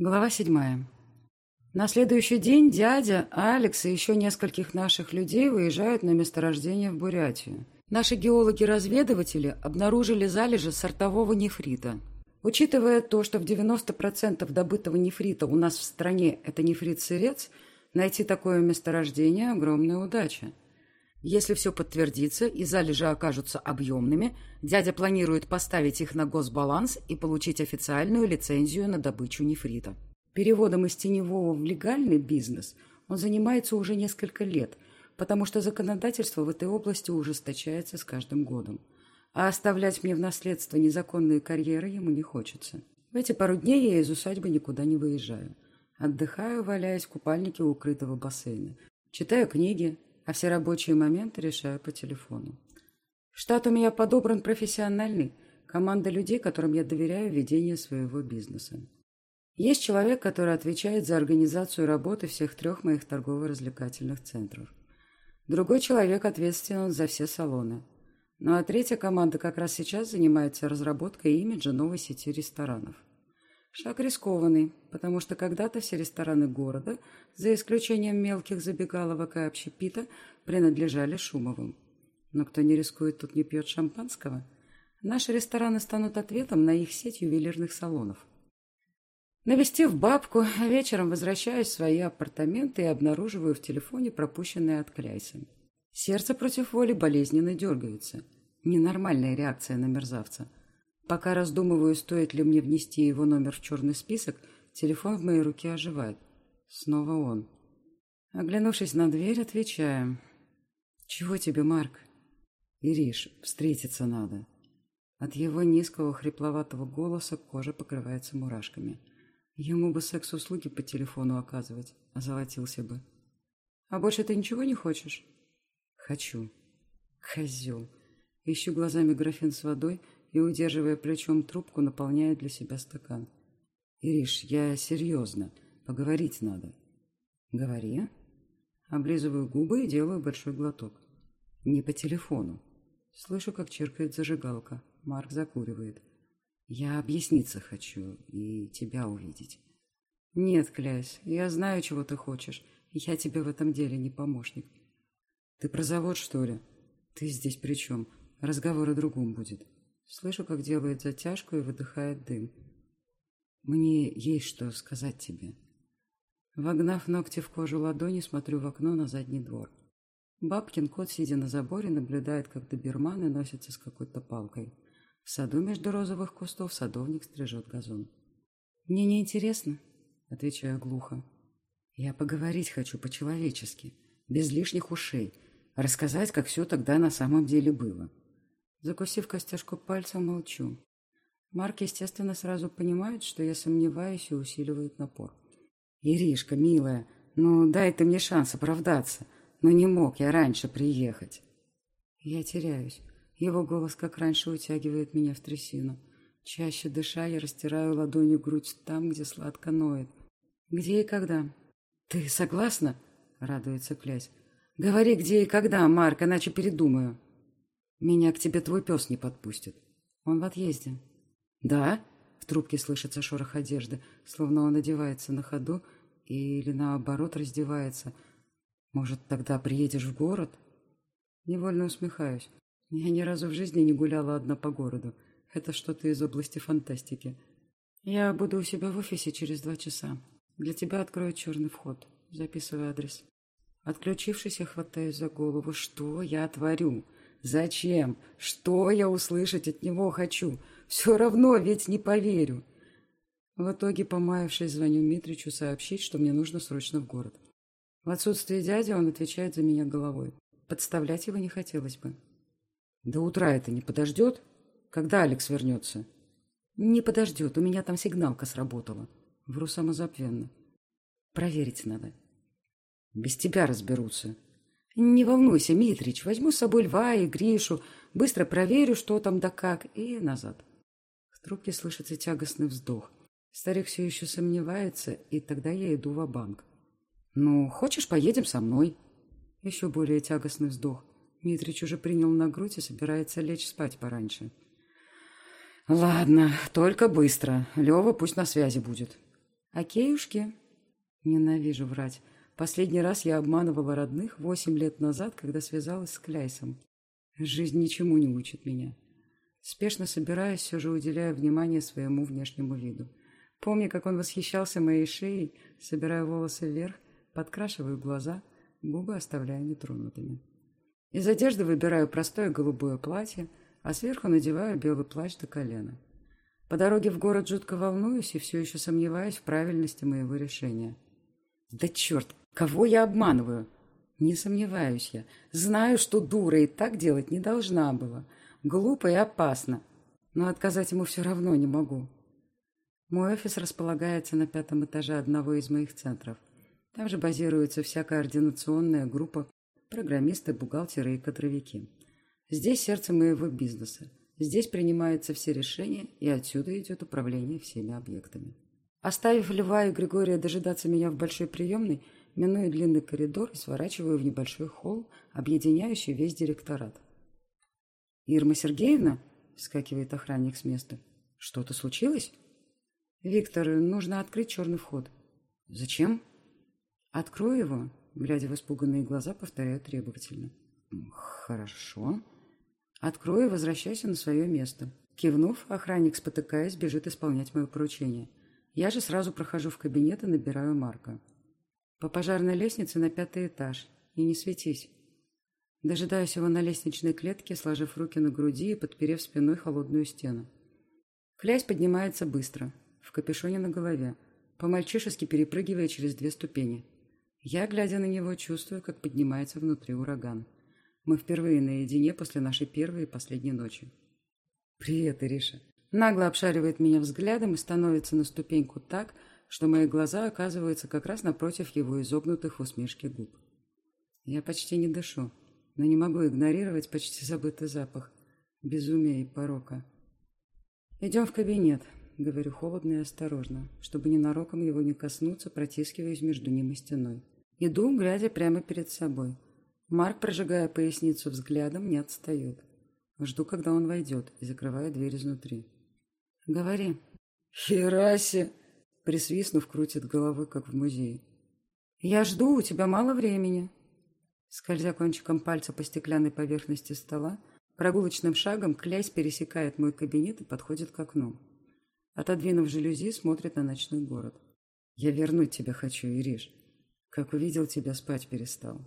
Глава седьмая. На следующий день дядя, Алекс и еще нескольких наших людей выезжают на месторождение в Бурятию. Наши геологи-разведыватели обнаружили залежи сортового нефрита. Учитывая то, что в 90% добытого нефрита у нас в стране это нефрит-сырец, найти такое месторождение – огромная удача. Если все подтвердится и залежи окажутся объемными, дядя планирует поставить их на госбаланс и получить официальную лицензию на добычу нефрита. Переводом из теневого в легальный бизнес он занимается уже несколько лет, потому что законодательство в этой области ужесточается с каждым годом. А оставлять мне в наследство незаконные карьеры ему не хочется. В эти пару дней я из усадьбы никуда не выезжаю. Отдыхаю, валяясь в купальнике у укрытого бассейна. Читаю книги, а все рабочие моменты решаю по телефону. Штат у меня подобран профессиональный, команда людей, которым я доверяю ведение своего бизнеса. Есть человек, который отвечает за организацию работы всех трех моих торгово-развлекательных центров. Другой человек ответственен за все салоны. Ну а третья команда как раз сейчас занимается разработкой имиджа новой сети ресторанов. Шаг рискованный, потому что когда-то все рестораны города, за исключением мелких забегаловок и общепита, принадлежали Шумовым. Но кто не рискует, тут не пьет шампанского. Наши рестораны станут ответом на их сеть ювелирных салонов. Навестив бабку, вечером возвращаюсь в свои апартаменты и обнаруживаю в телефоне пропущенные от Кляйса. Сердце против воли болезненно дергается. Ненормальная реакция на мерзавца – Пока раздумываю, стоит ли мне внести его номер в черный список, телефон в моей руке оживает. Снова он. Оглянувшись на дверь, отвечаю. «Чего тебе, Марк?» «Ириш, встретиться надо». От его низкого хрипловатого голоса кожа покрывается мурашками. Ему бы секс-услуги по телефону оказывать, озолотился бы. «А больше ты ничего не хочешь?» «Хочу». «Козел». Ищу глазами графин с водой и, удерживая плечом трубку, наполняет для себя стакан. «Ириш, я серьезно. Поговорить надо». «Говори». Облизываю губы и делаю большой глоток. «Не по телефону». Слышу, как чиркает зажигалка. Марк закуривает. «Я объясниться хочу и тебя увидеть». «Нет, Клясь, я знаю, чего ты хочешь. Я тебе в этом деле не помощник». «Ты про завод, что ли? Ты здесь при чем? Разговор о другом будет». Слышу, как делает затяжку и выдыхает дым. Мне есть что сказать тебе. Вогнав ногти в кожу ладони, смотрю в окно на задний двор. Бабкин кот, сидя на заборе, наблюдает, как доберманы носятся с какой-то палкой. В саду между розовых кустов садовник стрижет газон. «Мне не интересно», — отвечаю глухо. «Я поговорить хочу по-человечески, без лишних ушей, рассказать, как все тогда на самом деле было». Закусив костяшку пальца, молчу. Марк, естественно, сразу понимает, что я сомневаюсь и усиливает напор. «Иришка, милая, ну дай ты мне шанс оправдаться. Но не мог я раньше приехать». Я теряюсь. Его голос, как раньше, утягивает меня в трясину. Чаще дыша, я растираю ладонью грудь там, где сладко ноет. «Где и когда?» «Ты согласна?» — радуется Клясь. «Говори, где и когда, Марк, иначе передумаю». Меня к тебе твой пес не подпустит. Он в отъезде. Да? В трубке слышится шорох одежды, словно он одевается на ходу или наоборот раздевается. Может, тогда приедешь в город? Невольно усмехаюсь. Я ни разу в жизни не гуляла одна по городу. Это что-то из области фантастики. Я буду у себя в офисе через два часа. Для тебя открою черный вход. Записывай адрес. Отключившись, я хватаюсь за голову. Что я творю? Зачем? Что я услышать от него хочу? Все равно ведь не поверю. В итоге, помаявшись, звоню Митричу сообщить, что мне нужно срочно в город. В отсутствие дяди он отвечает за меня головой. Подставлять его не хотелось бы. До утра это не подождет? Когда Алекс вернется? Не подождет, у меня там сигналка сработала. Вру самозабвенно. Проверить надо. Без тебя разберутся. «Не волнуйся, Митрич, возьму с собой Льва и Гришу, быстро проверю, что там да как, и назад». В трубке слышится тягостный вздох. Старик все еще сомневается, и тогда я иду в банк «Ну, хочешь, поедем со мной?» Еще более тягостный вздох. Митрич уже принял на грудь и собирается лечь спать пораньше. «Ладно, только быстро. Лева пусть на связи будет». Окейушки? Ненавижу врать. Последний раз я обманывала родных восемь лет назад, когда связалась с Кляйсом. Жизнь ничему не учит меня. Спешно собираясь, все же уделяя внимание своему внешнему виду. Помню, как он восхищался моей шеей, собирая волосы вверх, подкрашиваю глаза, губы оставляя нетронутыми. Из одежды выбираю простое голубое платье, а сверху надеваю белый плащ до колена. По дороге в город жутко волнуюсь и все еще сомневаюсь в правильности моего решения. Да черт, кого я обманываю? Не сомневаюсь я. Знаю, что дура и так делать не должна была. Глупо и опасно. Но отказать ему все равно не могу. Мой офис располагается на пятом этаже одного из моих центров. Там же базируется вся координационная группа программисты, бухгалтеры и кадровики. Здесь сердце моего бизнеса. Здесь принимаются все решения, и отсюда идет управление всеми объектами. Оставив Льва и Григория дожидаться меня в большой приемной, миную длинный коридор и сворачиваю в небольшой холл, объединяющий весь директорат. «Ирма Сергеевна?» – вскакивает охранник с места. «Что-то случилось?» «Виктор, нужно открыть черный вход». «Зачем?» «Открой его», — глядя в испуганные глаза, повторяю требовательно. «Хорошо». «Открой и возвращайся на свое место». Кивнув, охранник, спотыкаясь, бежит исполнять мое поручение. Я же сразу прохожу в кабинет и набираю Марка. По пожарной лестнице на пятый этаж. И не светись. Дожидаюсь его на лестничной клетке, сложив руки на груди и подперев спиной холодную стену. Князь поднимается быстро, в капюшоне на голове, по-мальчишески перепрыгивая через две ступени. Я, глядя на него, чувствую, как поднимается внутри ураган. Мы впервые наедине после нашей первой и последней ночи. «Привет, Ириша!» Нагло обшаривает меня взглядом и становится на ступеньку так, что мои глаза оказываются как раз напротив его изогнутых в усмешке губ. Я почти не дышу, но не могу игнорировать почти забытый запах безумия и порока. «Идем в кабинет», — говорю холодно и осторожно, чтобы ненароком его не коснуться, протискиваясь между ним и стеной. Иду, глядя прямо перед собой. Марк, прожигая поясницу взглядом, не отстает. Жду, когда он войдет, и закрываю дверь изнутри. «Говори». «Хераси!» Присвистнув, крутит головой, как в музее. «Я жду, у тебя мало времени». Скользя кончиком пальца по стеклянной поверхности стола, Прогулочным шагом Клясь пересекает мой кабинет и подходит к окну. Отодвинув жалюзи, смотрит на ночной город. «Я вернуть тебя хочу, Ириш. Как увидел тебя, спать перестал.